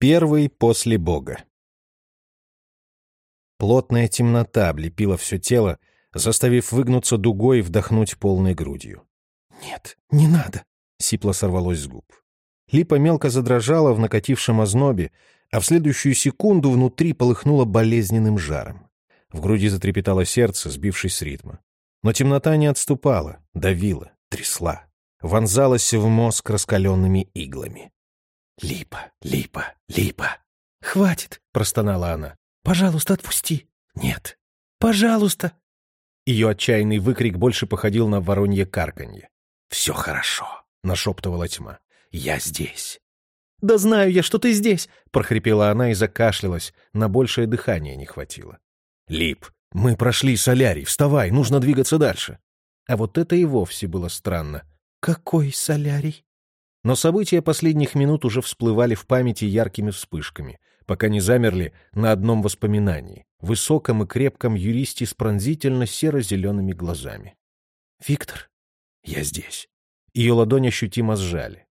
Первый после Бога. Плотная темнота облепила все тело, заставив выгнуться дугой и вдохнуть полной грудью. «Нет, не надо!» — сипло сорвалось с губ. Липа мелко задрожала в накатившем ознобе, а в следующую секунду внутри полыхнуло болезненным жаром. В груди затрепетало сердце, сбившись с ритма. Но темнота не отступала, давила, трясла, вонзалась в мозг раскаленными иглами. «Липа, Липа, Липа!» «Хватит!» — простонала она. «Пожалуйста, отпусти!» «Нет! Пожалуйста!» Ее отчаянный выкрик больше походил на воронье карканье. «Все хорошо!» — нашептывала тьма. «Я здесь!» «Да знаю я, что ты здесь!» — прохрипела она и закашлялась. На большее дыхание не хватило. «Лип, мы прошли солярий. Вставай, нужно двигаться дальше!» А вот это и вовсе было странно. «Какой солярий?» Но события последних минут уже всплывали в памяти яркими вспышками, пока не замерли на одном воспоминании, высоком и крепком юристе с пронзительно серо-зелеными глазами. «Виктор, я здесь». Ее ладонь ощутимо сжали.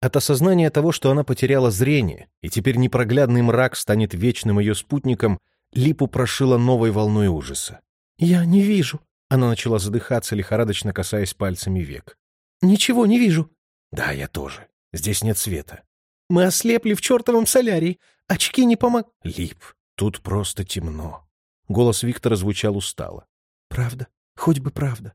От осознания того, что она потеряла зрение, и теперь непроглядный мрак станет вечным ее спутником, Липу прошила новой волной ужаса. «Я не вижу», — она начала задыхаться, лихорадочно касаясь пальцами век. «Ничего не вижу». Да, я тоже. Здесь нет света. Мы ослепли в чертовом солярии. Очки не помог... Лип, тут просто темно. Голос Виктора звучал устало. Правда? Хоть бы правда.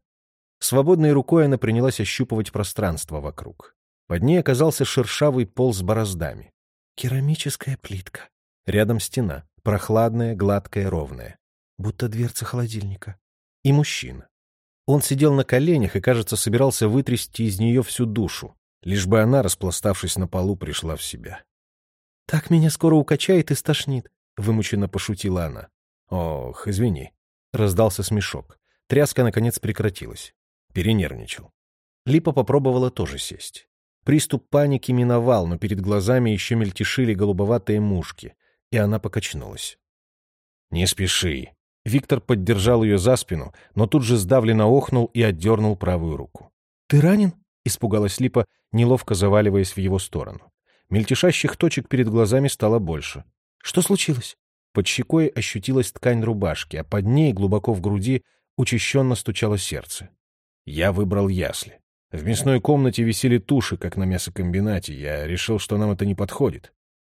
Свободной рукой она принялась ощупывать пространство вокруг. Под ней оказался шершавый пол с бороздами. Керамическая плитка. Рядом стена, прохладная, гладкая, ровная. Будто дверца холодильника. И мужчина. Он сидел на коленях и, кажется, собирался вытрясти из нее всю душу, лишь бы она, распластавшись на полу, пришла в себя. «Так меня скоро укачает и стошнит», — вымученно пошутила она. «Ох, извини». Раздался смешок. Тряска, наконец, прекратилась. Перенервничал. Липа попробовала тоже сесть. Приступ паники миновал, но перед глазами еще мельтешили голубоватые мушки, и она покачнулась. «Не спеши». Виктор поддержал ее за спину, но тут же сдавленно охнул и отдернул правую руку. «Ты ранен?» Испугалась Липа, неловко заваливаясь в его сторону. Мельтешащих точек перед глазами стало больше. «Что случилось?» Под щекой ощутилась ткань рубашки, а под ней, глубоко в груди, учащенно стучало сердце. Я выбрал ясли. В мясной комнате висели туши, как на мясокомбинате. Я решил, что нам это не подходит.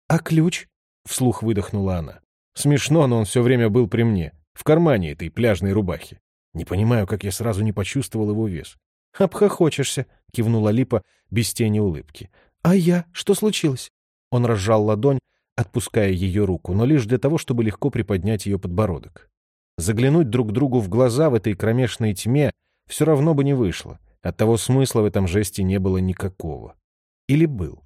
«А ключ?» — вслух выдохнула она. Смешно, но он все время был при мне, в кармане этой пляжной рубахи. Не понимаю, как я сразу не почувствовал его вес. «Обхохочешься», — кивнула Липа без тени улыбки. «А я? Что случилось?» Он разжал ладонь, отпуская ее руку, но лишь для того, чтобы легко приподнять ее подбородок. Заглянуть друг другу в глаза в этой кромешной тьме все равно бы не вышло. Оттого смысла в этом жесте не было никакого. Или был?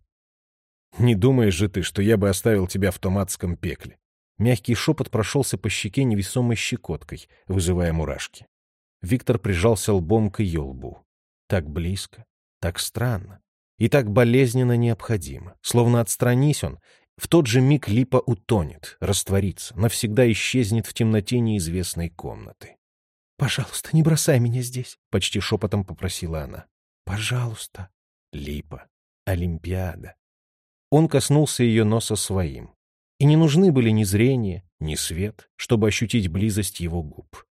«Не думаешь же ты, что я бы оставил тебя в томатском пекле?» Мягкий шепот прошелся по щеке невесомой щекоткой, вызывая мурашки. Виктор прижался лбом к ее лбу. Так близко, так странно и так болезненно необходимо. Словно отстранись он, в тот же миг липа утонет, растворится, навсегда исчезнет в темноте неизвестной комнаты. «Пожалуйста, не бросай меня здесь», — почти шепотом попросила она. «Пожалуйста». Липа. Олимпиада. Он коснулся ее носа своим. И не нужны были ни зрение, ни свет, чтобы ощутить близость его губ.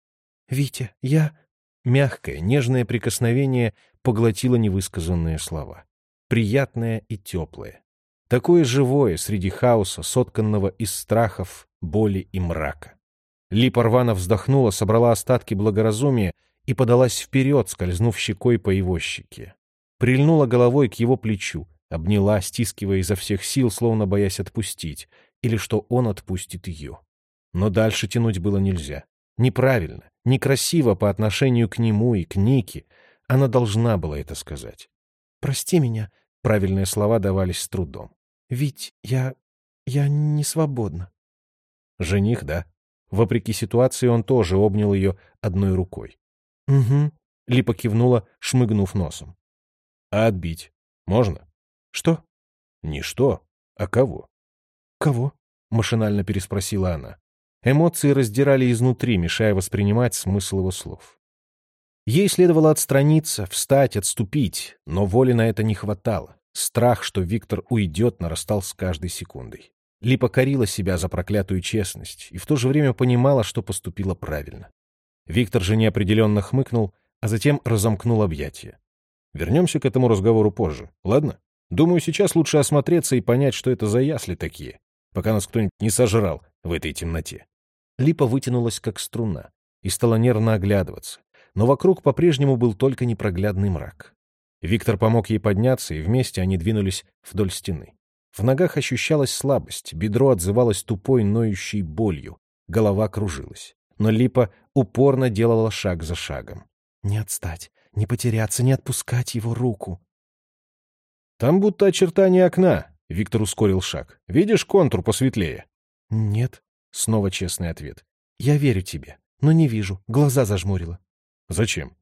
«Витя, я...» Мягкое, нежное прикосновение поглотило невысказанные слова. Приятное и теплое. Такое живое среди хаоса, сотканного из страхов, боли и мрака. Липа рвано вздохнула, собрала остатки благоразумия и подалась вперед, скользнув щекой по его щеке. Прильнула головой к его плечу, обняла, стискивая изо всех сил, словно боясь отпустить, или что он отпустит ее. Но дальше тянуть было нельзя. Неправильно, некрасиво по отношению к нему и к Нике. Она должна была это сказать. «Прости меня», — правильные слова давались с трудом. «Ведь я... я не свободна». Жених, да? Вопреки ситуации он тоже обнял ее одной рукой. «Угу», — Липа кивнула, шмыгнув носом. «А отбить можно?» «Что?» «Не что, а кого?» «Кого?» — машинально переспросила она. Эмоции раздирали изнутри, мешая воспринимать смысл его слов. Ей следовало отстраниться, встать, отступить, но воли на это не хватало. Страх, что Виктор уйдет, нарастал с каждой секундой. Липа корила себя за проклятую честность и в то же время понимала, что поступила правильно. Виктор же неопределенно хмыкнул, а затем разомкнул объятия. Вернемся к этому разговору позже, ладно? Думаю, сейчас лучше осмотреться и понять, что это за ясли такие, пока нас кто-нибудь не сожрал в этой темноте. Липа вытянулась, как струна, и стала нервно оглядываться, но вокруг по-прежнему был только непроглядный мрак. Виктор помог ей подняться, и вместе они двинулись вдоль стены. В ногах ощущалась слабость, бедро отзывалось тупой, ноющей болью, голова кружилась. Но Липа упорно делала шаг за шагом. «Не отстать, не потеряться, не отпускать его руку». «Там будто очертание окна», — Виктор ускорил шаг. «Видишь контур посветлее?» «Нет», — снова честный ответ. «Я верю тебе, но не вижу, глаза зажмурила». «Зачем?»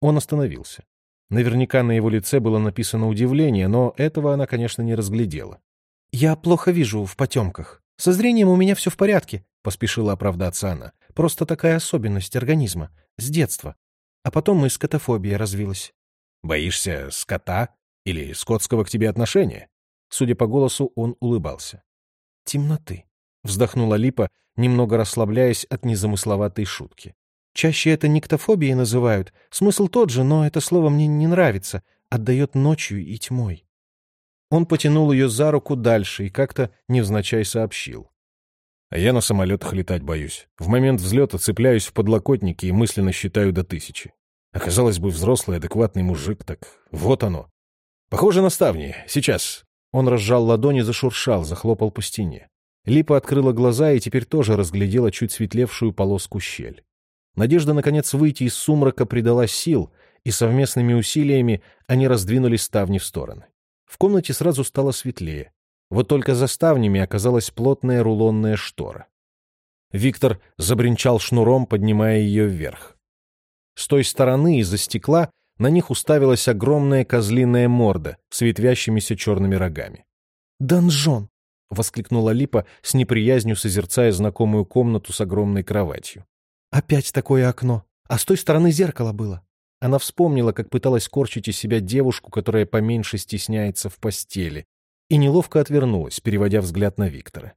Он остановился. Наверняка на его лице было написано удивление, но этого она, конечно, не разглядела. «Я плохо вижу в потемках. Со зрением у меня все в порядке», — поспешила оправдаться она. «Просто такая особенность организма. С детства. А потом и скотофобия развилась». «Боишься скота или скотского к тебе отношения?» Судя по голосу, он улыбался. «Темноты», — вздохнула Липа, немного расслабляясь от незамысловатой шутки. Чаще это никтофобией называют. Смысл тот же, но это слово мне не нравится. Отдает ночью и тьмой. Он потянул ее за руку дальше и как-то невзначай сообщил. А я на самолетах летать боюсь. В момент взлета цепляюсь в подлокотники и мысленно считаю до тысячи. Оказалось бы, взрослый, адекватный мужик, так вот оно. Похоже на ставни. Сейчас. Он разжал ладони, зашуршал, захлопал по стене. Липа открыла глаза и теперь тоже разглядела чуть светлевшую полоску щель. Надежда, наконец, выйти из сумрака придала сил, и совместными усилиями они раздвинули ставни в стороны. В комнате сразу стало светлее. Вот только за ставнями оказалась плотная рулонная штора. Виктор забринчал шнуром, поднимая ее вверх. С той стороны, из-за стекла, на них уставилась огромная козлиная морда с ветвящимися черными рогами. «Донжон!» — воскликнула Липа с неприязнью, созерцая знакомую комнату с огромной кроватью. Опять такое окно. А с той стороны зеркало было. Она вспомнила, как пыталась корчить из себя девушку, которая поменьше стесняется в постели, и неловко отвернулась, переводя взгляд на Виктора.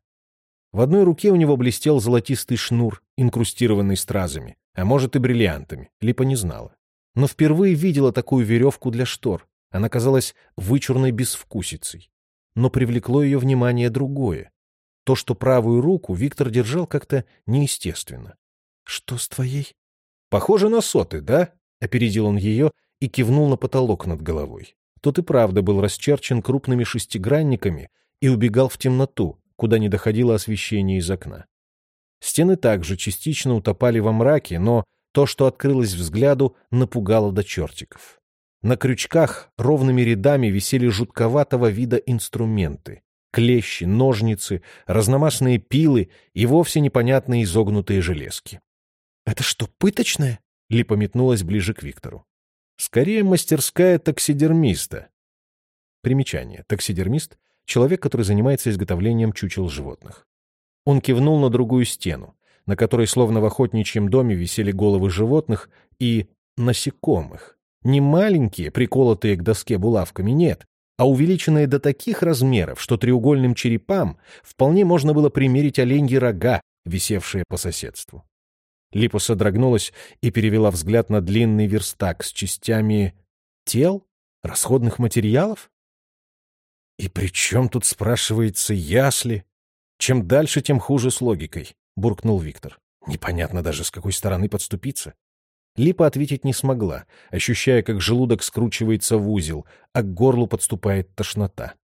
В одной руке у него блестел золотистый шнур, инкрустированный стразами, а может и бриллиантами, Липа не знала. Но впервые видела такую веревку для штор. Она казалась вычурной безвкусицей. Но привлекло ее внимание другое. То, что правую руку Виктор держал как-то неестественно. «Что с твоей?» «Похоже на соты, да?» — опередил он ее и кивнул на потолок над головой. Тот и правда был расчерчен крупными шестигранниками и убегал в темноту, куда не доходило освещение из окна. Стены также частично утопали во мраке, но то, что открылось взгляду, напугало до чертиков. На крючках ровными рядами висели жутковатого вида инструменты. Клещи, ножницы, разномастные пилы и вовсе непонятные изогнутые железки. «Это что, пыточная?» Липа метнулась ближе к Виктору. «Скорее мастерская таксидермиста». Примечание. Таксидермист — человек, который занимается изготовлением чучел животных. Он кивнул на другую стену, на которой словно в охотничьем доме висели головы животных и насекомых. Не маленькие, приколотые к доске булавками, нет, а увеличенные до таких размеров, что треугольным черепам вполне можно было примерить оленьи рога, висевшие по соседству. Липа содрогнулась и перевела взгляд на длинный верстак с частями тел, расходных материалов. «И при чем тут, спрашивается, ясли? Чем дальше, тем хуже с логикой», — буркнул Виктор. «Непонятно даже, с какой стороны подступиться». Липа ответить не смогла, ощущая, как желудок скручивается в узел, а к горлу подступает тошнота.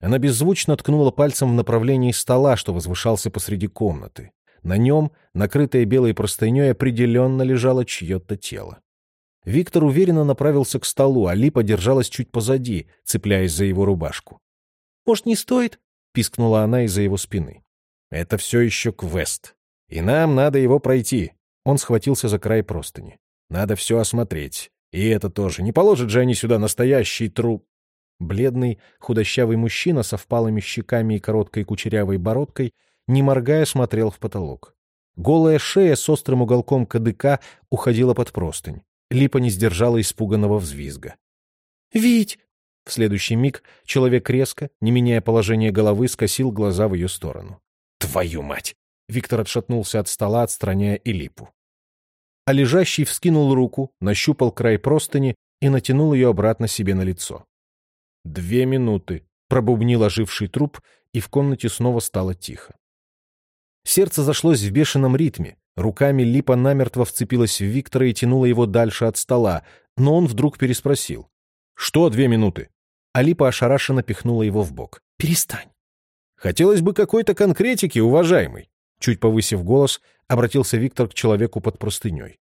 Она беззвучно ткнула пальцем в направлении стола, что возвышался посреди комнаты. На нем, накрытое белой простыней, определенно лежало чье-то тело. Виктор уверенно направился к столу, а Липа держалась чуть позади, цепляясь за его рубашку. «Может, не стоит?» — пискнула она из-за его спины. «Это все еще квест. И нам надо его пройти». Он схватился за край простыни. «Надо все осмотреть. И это тоже. Не положат же они сюда настоящий труп». Бледный, худощавый мужчина со впалыми щеками и короткой кучерявой бородкой не моргая, смотрел в потолок. Голая шея с острым уголком кадыка уходила под простынь. Липа не сдержала испуганного взвизга. «Вить!» В следующий миг человек резко, не меняя положение головы, скосил глаза в ее сторону. «Твою мать!» Виктор отшатнулся от стола, отстраняя Илипу. А лежащий вскинул руку, нащупал край простыни и натянул ее обратно себе на лицо. «Две минуты», — пробубнил оживший труп, и в комнате снова стало тихо. Сердце зашлось в бешеном ритме, руками Липа намертво вцепилась в Виктора и тянула его дальше от стола, но он вдруг переспросил. «Что две минуты?» Алипа ошарашенно пихнула его в бок. «Перестань». «Хотелось бы какой-то конкретики, уважаемый». Чуть повысив голос, обратился Виктор к человеку под простыней.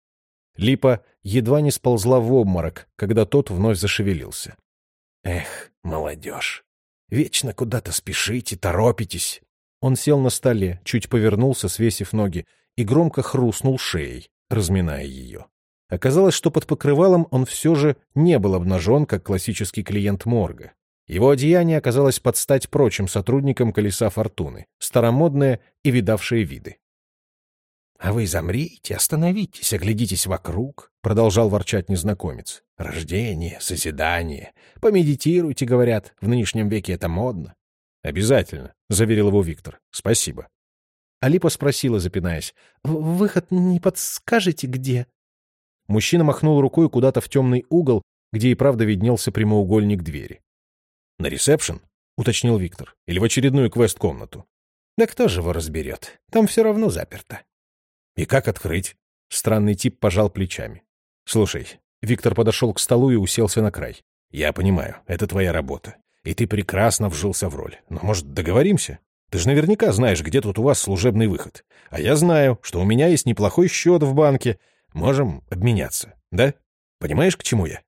Липа едва не сползла в обморок, когда тот вновь зашевелился. «Эх, молодежь, вечно куда-то спешите, торопитесь». Он сел на столе, чуть повернулся, свесив ноги, и громко хрустнул шеей, разминая ее. Оказалось, что под покрывалом он все же не был обнажен, как классический клиент морга. Его одеяние оказалось под стать прочим сотрудникам «Колеса фортуны», старомодное и видавшее виды. «А вы замрите, остановитесь, оглядитесь вокруг», — продолжал ворчать незнакомец. «Рождение, созидание. Помедитируйте, говорят, в нынешнем веке это модно». «Обязательно», — заверил его Виктор. «Спасибо». Алипа спросила, запинаясь. «Выход не подскажете, где?» Мужчина махнул рукой куда-то в темный угол, где и правда виднелся прямоугольник двери. «На ресепшн?» — уточнил Виктор. «Или в очередную квест-комнату?» «Да кто же его разберет? Там все равно заперто». «И как открыть?» Странный тип пожал плечами. «Слушай». Виктор подошел к столу и уселся на край. «Я понимаю, это твоя работа. И ты прекрасно вжился в роль. Но, может, договоримся? Ты же наверняка знаешь, где тут у вас служебный выход. А я знаю, что у меня есть неплохой счет в банке. Можем обменяться, да? Понимаешь, к чему я?»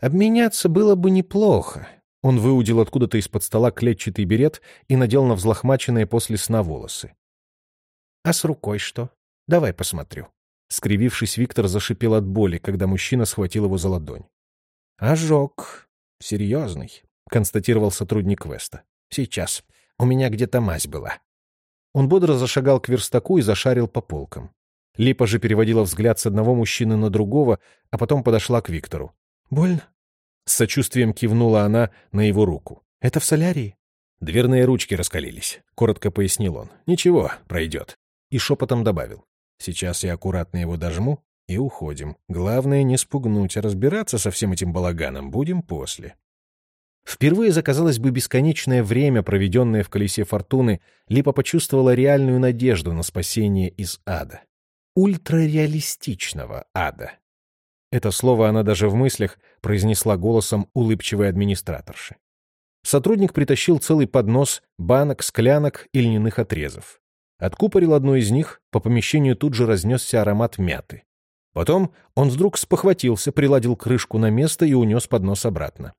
«Обменяться было бы неплохо». Он выудил откуда-то из-под стола клетчатый берет и надел на взлохмаченные после сна волосы. А с рукой что? Давай посмотрю. Скривившись, Виктор зашипел от боли, когда мужчина схватил его за ладонь. «Ожог. Серьезный», — констатировал сотрудник Веста. «Сейчас. У меня где-то мазь была». Он бодро зашагал к верстаку и зашарил по полкам. Липа же переводила взгляд с одного мужчины на другого, а потом подошла к Виктору. «Больно?» С сочувствием кивнула она на его руку. «Это в солярии?» «Дверные ручки раскалились», — коротко пояснил он. «Ничего, пройдет» и шепотом добавил. «Сейчас я аккуратно его дожму и уходим. Главное не спугнуть, а разбираться со всем этим балаганом будем после». Впервые за, казалось бы, бесконечное время, проведенное в колесе фортуны, Липа почувствовала реальную надежду на спасение из ада. Ультрареалистичного ада. Это слово она даже в мыслях произнесла голосом улыбчивой администраторши. Сотрудник притащил целый поднос банок, склянок и льняных отрезов. Откупорил одну из них, по помещению тут же разнесся аромат мяты. Потом он вдруг спохватился, приладил крышку на место и унес поднос обратно.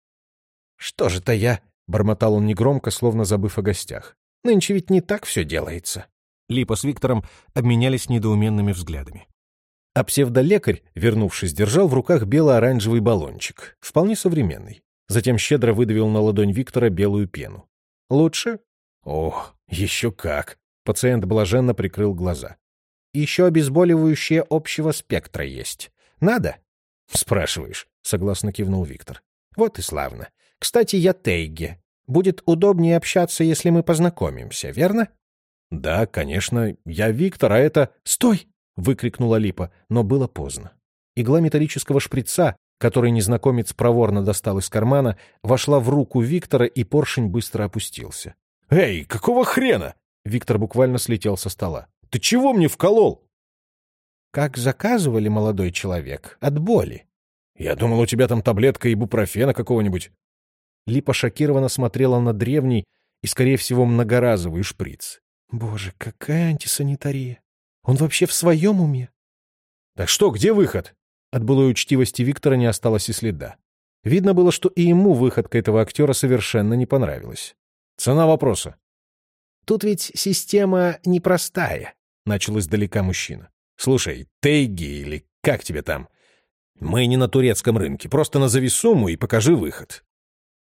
«Что же-то я?» — бормотал он негромко, словно забыв о гостях. «Нынче ведь не так все делается». Липа с Виктором обменялись недоуменными взглядами. А псевдолекарь, вернувшись, держал в руках бело-оранжевый баллончик, вполне современный. Затем щедро выдавил на ладонь Виктора белую пену. «Лучше?» «О, еще как!» Пациент блаженно прикрыл глаза. «Еще обезболивающее общего спектра есть. Надо?» «Спрашиваешь», — согласно кивнул Виктор. «Вот и славно. Кстати, я Тейге. Будет удобнее общаться, если мы познакомимся, верно?» «Да, конечно. Я Виктор, а это...» «Стой!» — выкрикнула Липа, но было поздно. Игла металлического шприца, который незнакомец проворно достал из кармана, вошла в руку Виктора, и поршень быстро опустился. «Эй, какого хрена?» Виктор буквально слетел со стола. «Ты чего мне вколол?» «Как заказывали, молодой человек, от боли». «Я думал, у тебя там таблетка ибупрофена какого-нибудь». Липа шокированно смотрела на древний и, скорее всего, многоразовый шприц. «Боже, какая антисанитария! Он вообще в своем уме?» «Так что, где выход?» От былой учтивости Виктора не осталось и следа. Видно было, что и ему выходка этого актера совершенно не понравилась. «Цена вопроса». Тут ведь система непростая, — начал издалека мужчина. Слушай, Тейги или как тебе там? Мы не на турецком рынке, просто назови сумму и покажи выход.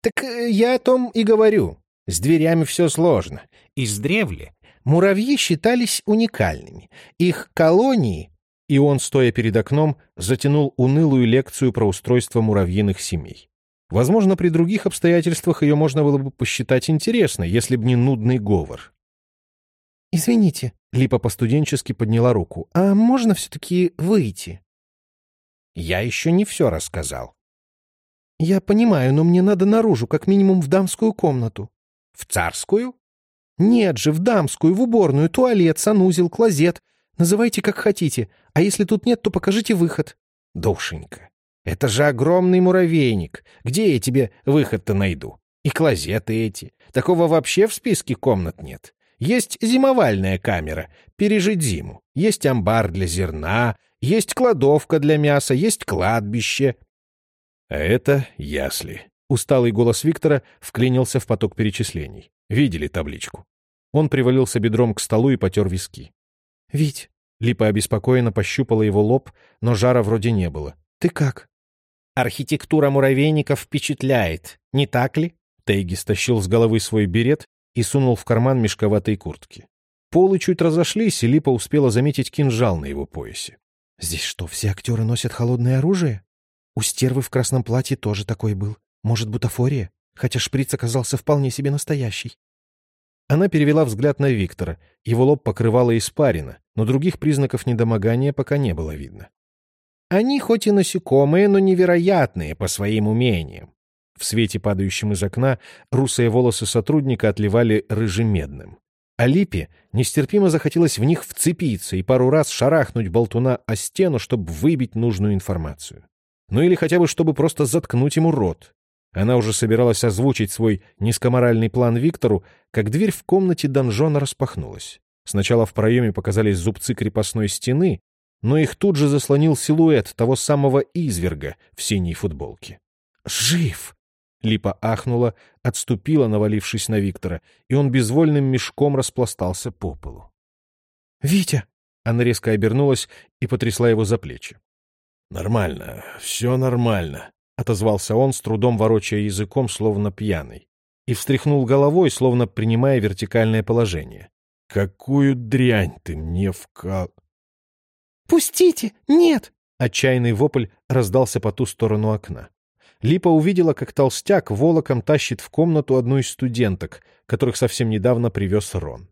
Так э, я о том и говорю. С дверями все сложно. Издревле муравьи считались уникальными. Их колонии... И он, стоя перед окном, затянул унылую лекцию про устройство муравьиных семей. Возможно, при других обстоятельствах ее можно было бы посчитать интересной, если б не нудный говор. «Извините», — Липа постуденчески подняла руку, «а можно все-таки выйти?» «Я еще не все рассказал». «Я понимаю, но мне надо наружу, как минимум в дамскую комнату». «В царскую?» «Нет же, в дамскую, в уборную, туалет, санузел, клозет. Называйте как хотите. А если тут нет, то покажите выход». «Душенька, это же огромный муравейник. Где я тебе выход-то найду? И клозеты эти. Такого вообще в списке комнат нет. Есть зимовальная камера, пережить зиму. Есть амбар для зерна, есть кладовка для мяса, есть кладбище. А это ясли. Усталый голос Виктора вклинился в поток перечислений. Видели табличку? Он привалился бедром к столу и потер виски. «Вить!» Липа обеспокоенно пощупала его лоб, но жара вроде не было. «Ты как?» «Архитектура муравейников впечатляет, не так ли?» Тейги стащил с головы свой берет и сунул в карман мешковатой куртки. Полы чуть разошлись, и Липа успела заметить кинжал на его поясе. «Здесь что, все актеры носят холодное оружие? У стервы в красном платье тоже такой был. Может, бутафория? Хотя шприц оказался вполне себе настоящий». Она перевела взгляд на Виктора. Его лоб покрывало испарина, но других признаков недомогания пока не было видно. «Они хоть и насекомые, но невероятные по своим умениям. В свете, падающем из окна, русые волосы сотрудника отливали рыжемедным. А Липе нестерпимо захотелось в них вцепиться и пару раз шарахнуть болтуна о стену, чтобы выбить нужную информацию. Ну или хотя бы, чтобы просто заткнуть ему рот. Она уже собиралась озвучить свой низкоморальный план Виктору, как дверь в комнате донжона распахнулась. Сначала в проеме показались зубцы крепостной стены, но их тут же заслонил силуэт того самого изверга в синей футболке. «Жив!» Липа ахнула, отступила, навалившись на Виктора, и он безвольным мешком распластался по полу. «Витя!» Она резко обернулась и потрясла его за плечи. «Нормально, все нормально», — отозвался он, с трудом ворочая языком, словно пьяный, и встряхнул головой, словно принимая вертикальное положение. «Какую дрянь ты мне вкал...» «Пустите! Нет!» Отчаянный вопль раздался по ту сторону окна. Липа увидела, как толстяк волоком тащит в комнату одну из студенток, которых совсем недавно привез Рон.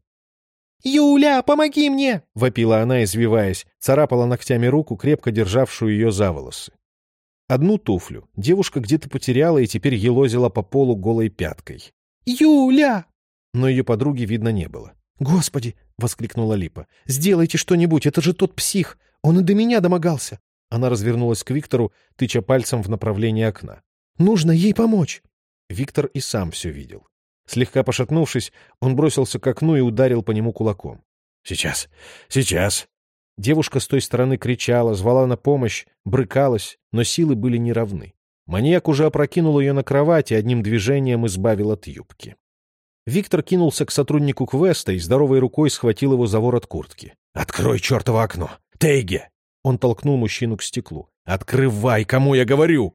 «Юля, помоги мне!» — вопила она, извиваясь, царапала ногтями руку, крепко державшую ее за волосы. Одну туфлю девушка где-то потеряла и теперь елозила по полу голой пяткой. «Юля!» Но ее подруги видно не было. «Господи!» — воскликнула Липа. «Сделайте что-нибудь, это же тот псих! Он и до меня домогался!» Она развернулась к Виктору, тыча пальцем в направлении окна. «Нужно ей помочь!» Виктор и сам все видел. Слегка пошатнувшись, он бросился к окну и ударил по нему кулаком. «Сейчас! Сейчас!» Девушка с той стороны кричала, звала на помощь, брыкалась, но силы были неравны. Маньяк уже опрокинул ее на кровать и одним движением избавил от юбки. Виктор кинулся к сотруднику квеста и здоровой рукой схватил его за ворот куртки. «Открой чертово окно! Тейге!» Он толкнул мужчину к стеклу. «Открывай, кому я говорю!»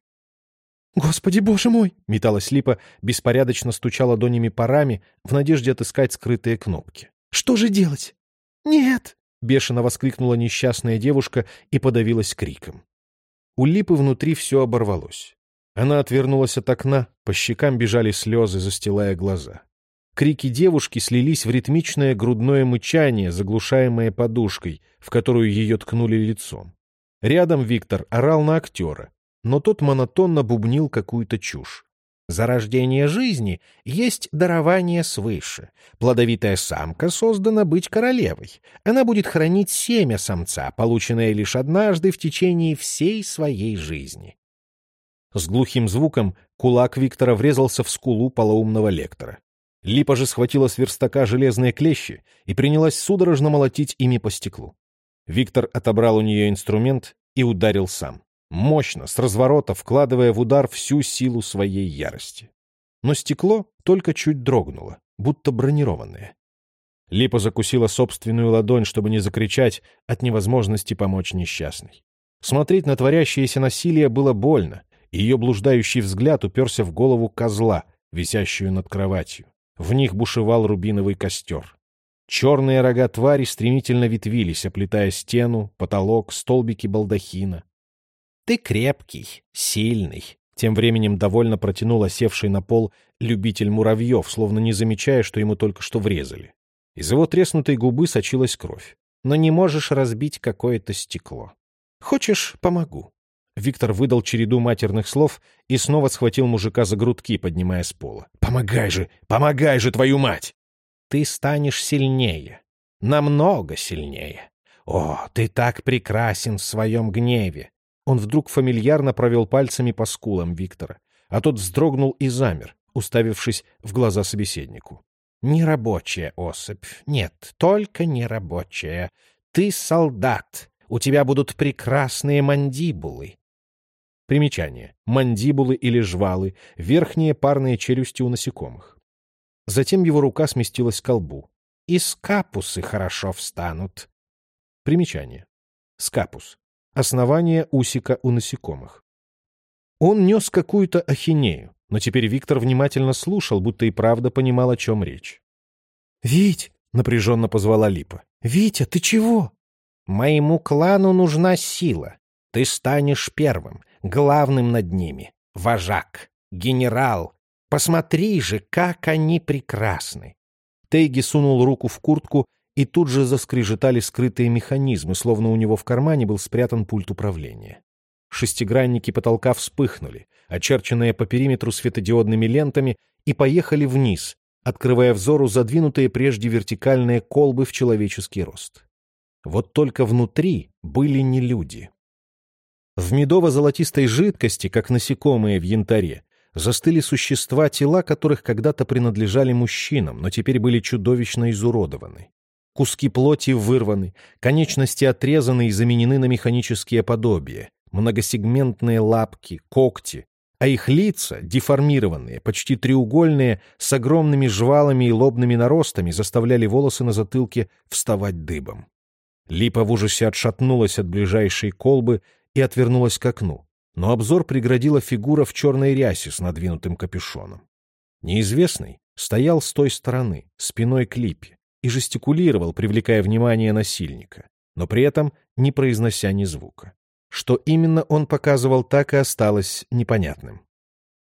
«Господи, боже мой!» — металась Липа, беспорядочно стуча ладонями парами в надежде отыскать скрытые кнопки. «Что же делать?» «Нет!» — бешено воскликнула несчастная девушка и подавилась криком. У Липы внутри все оборвалось. Она отвернулась от окна, по щекам бежали слезы, застилая глаза. Крики девушки слились в ритмичное грудное мычание, заглушаемое подушкой, в которую ее ткнули лицом. Рядом Виктор орал на актера, но тот монотонно бубнил какую-то чушь. Зарождение жизни есть дарование свыше. Плодовитая самка создана быть королевой. Она будет хранить семя самца, полученное лишь однажды в течение всей своей жизни. С глухим звуком кулак Виктора врезался в скулу полоумного лектора. Липа же схватила с верстака железные клещи и принялась судорожно молотить ими по стеклу. Виктор отобрал у нее инструмент и ударил сам. Мощно, с разворота, вкладывая в удар всю силу своей ярости. Но стекло только чуть дрогнуло, будто бронированное. Липа закусила собственную ладонь, чтобы не закричать от невозможности помочь несчастной. Смотреть на творящееся насилие было больно, и ее блуждающий взгляд уперся в голову козла, висящую над кроватью. В них бушевал рубиновый костер. Черные рога твари стремительно ветвились, оплетая стену, потолок, столбики балдахина. — Ты крепкий, сильный, Тем временем довольно протянул осевший на пол любитель муравьев, словно не замечая, что ему только что врезали. Из его треснутой губы сочилась кровь. Но не можешь разбить какое-то стекло. Хочешь, помогу. Виктор выдал череду матерных слов и снова схватил мужика за грудки, поднимая с пола. «Помогай же! Помогай же, твою мать!» «Ты станешь сильнее. Намного сильнее. О, ты так прекрасен в своем гневе!» Он вдруг фамильярно провел пальцами по скулам Виктора, а тот вздрогнул и замер, уставившись в глаза собеседнику. «Нерабочая особь. Нет, только нерабочая. Ты солдат. У тебя будут прекрасные мандибулы. Примечание. Мандибулы или жвалы — верхние парные челюсти у насекомых. Затем его рука сместилась к колбу. И скапусы хорошо встанут. Примечание. Скапус. Основание усика у насекомых. Он нес какую-то ахинею, но теперь Виктор внимательно слушал, будто и правда понимал, о чем речь. «Вить!» — напряженно позвала Липа. «Витя, ты чего?» «Моему клану нужна сила. Ты станешь первым главным над ними, вожак, генерал. Посмотри же, как они прекрасны!» Тейги сунул руку в куртку, и тут же заскрежетали скрытые механизмы, словно у него в кармане был спрятан пульт управления. Шестигранники потолка вспыхнули, очерченные по периметру светодиодными лентами, и поехали вниз, открывая взору задвинутые прежде вертикальные колбы в человеческий рост. Вот только внутри были не люди. В медово-золотистой жидкости, как насекомые в янтаре, застыли существа, тела которых когда-то принадлежали мужчинам, но теперь были чудовищно изуродованы. Куски плоти вырваны, конечности отрезаны и заменены на механические подобия, многосегментные лапки, когти, а их лица, деформированные, почти треугольные, с огромными жвалами и лобными наростами, заставляли волосы на затылке вставать дыбом. Липа в ужасе отшатнулась от ближайшей колбы и отвернулась к окну, но обзор преградила фигура в черной рясе с надвинутым капюшоном. Неизвестный стоял с той стороны, спиной к Липе, и жестикулировал, привлекая внимание насильника, но при этом не произнося ни звука. Что именно он показывал, так и осталось непонятным.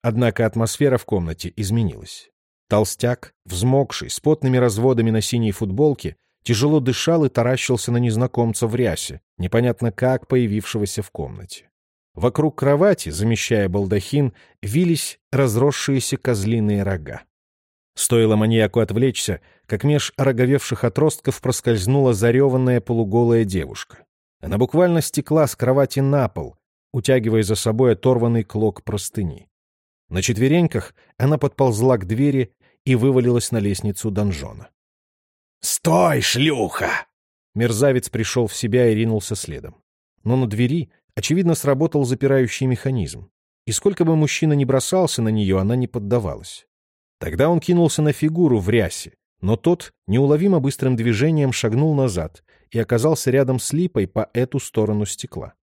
Однако атмосфера в комнате изменилась. Толстяк, взмокший, с потными разводами на синей футболке, тяжело дышал и таращился на незнакомца в рясе, непонятно как появившегося в комнате. Вокруг кровати, замещая балдахин, вились разросшиеся козлиные рога. Стоило маньяку отвлечься, как меж роговевших отростков проскользнула зареванная полуголая девушка. Она буквально стекла с кровати на пол, утягивая за собой оторванный клок простыни. На четвереньках она подползла к двери и вывалилась на лестницу донжона. «Стой, шлюха!» Мерзавец пришел в себя и ринулся следом. Но на двери, очевидно, сработал запирающий механизм. И сколько бы мужчина ни бросался на нее, она не поддавалась. Тогда он кинулся на фигуру в рясе, но тот неуловимо быстрым движением шагнул назад и оказался рядом с липой по эту сторону стекла.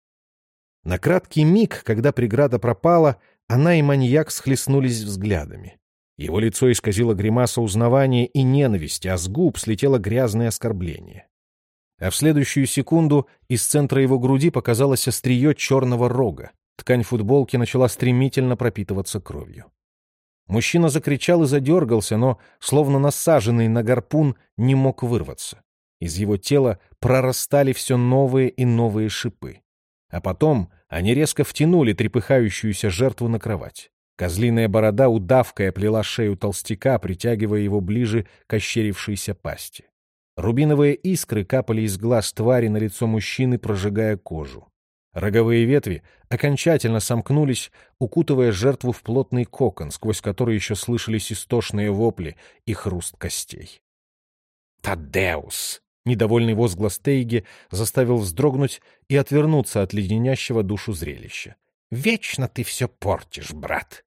На краткий миг, когда преграда пропала, она и маньяк схлестнулись взглядами. Его лицо исказило гримаса узнавания и ненависти, а с губ слетело грязное оскорбление. А в следующую секунду из центра его груди показалось острие черного рога. Ткань футболки начала стремительно пропитываться кровью. Мужчина закричал и задергался, но, словно насаженный на гарпун, не мог вырваться. Из его тела прорастали все новые и новые шипы. А потом они резко втянули трепыхающуюся жертву на кровать. Козлиная борода удавкой оплела шею толстяка, притягивая его ближе к ощерившейся пасти. Рубиновые искры капали из глаз твари на лицо мужчины, прожигая кожу. Роговые ветви окончательно сомкнулись, укутывая жертву в плотный кокон, сквозь который еще слышались истошные вопли и хруст костей. «Тадеус!» — недовольный возглас Тейги заставил вздрогнуть и отвернуться от леденящего душу зрелища. «Вечно ты все портишь, брат!»